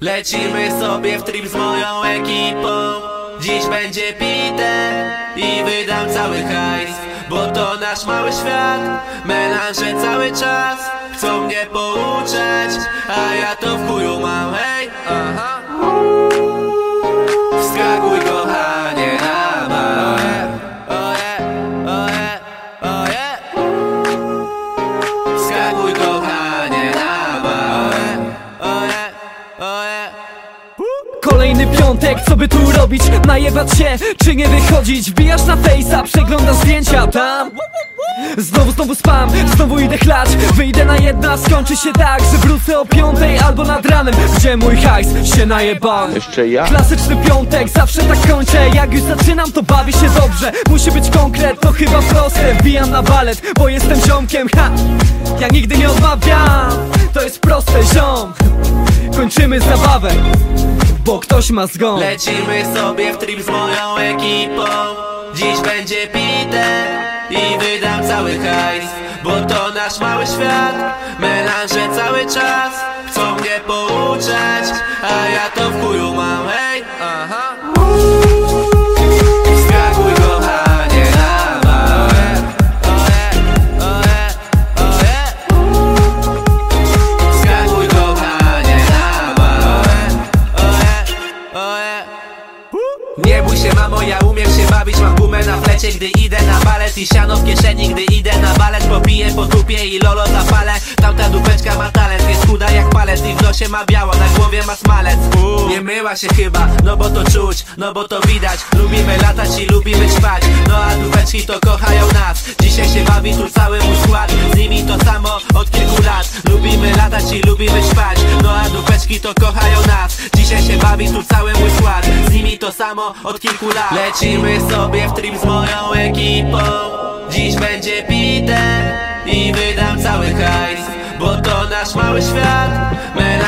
Lecimy sobie w trip z moją ekipą. Dziś będzie pite i wydam cały hajs Bo to nasz mały świat, melanże cały czas Chcą mnie pouczać, a ja to w chuju Piątek, co by tu robić? Najebać się, czy nie wychodzić? Wbijasz na fejsa, przeglądasz zdjęcia tam. Znowu, znowu spam, znowu idę chlać. Wyjdę na jedna, skończy się tak Że wrócę o piątej albo nad ranem. Gdzie mój hajs? Się najebany Jeszcze ja? Klasyczny piątek, zawsze tak kończę. Jak już zaczynam, to bawię się dobrze. Musi być konkret, to chyba proste. Wbijam na balet, bo jestem ziomkiem. Ha! Ja nigdy nie odmawiam. To jest proste, ziom. Kończymy zabawę Bo ktoś ma zgon. Lecimy sobie w trip z moją ekipą. Dziś będzie pite i wydam cały hajs Bo to nasz mały świat, melanże cały czas Chcą mnie pouczać, a ja to w chuju bawić Mam gumę na flecie, gdy idę na balet I siano w kieszeni, gdy idę na balet Popiję po dupie i lolo zapalę. Tamta dupeczka nosie ma biało, na głowie ma smalec Uuu. Nie myła się chyba, no bo to czuć No bo to widać, lubimy latać i lubimy ćpać. No a dupeczki to kochają nas. Dzisiaj się bawi tu cały mój skład. Z nimi to samo od kilku lat. Lubimy latać i lubimy ćpać. No a dupeczki to kochają nas. Dzisiaj się bawi tu cały mój skład. Z nimi to samo od kilku lat. Lecimy sobie w trip z moją ekipą. Dziś będzie pite i wydam cały hajs Bo to nasz mały świat. Czas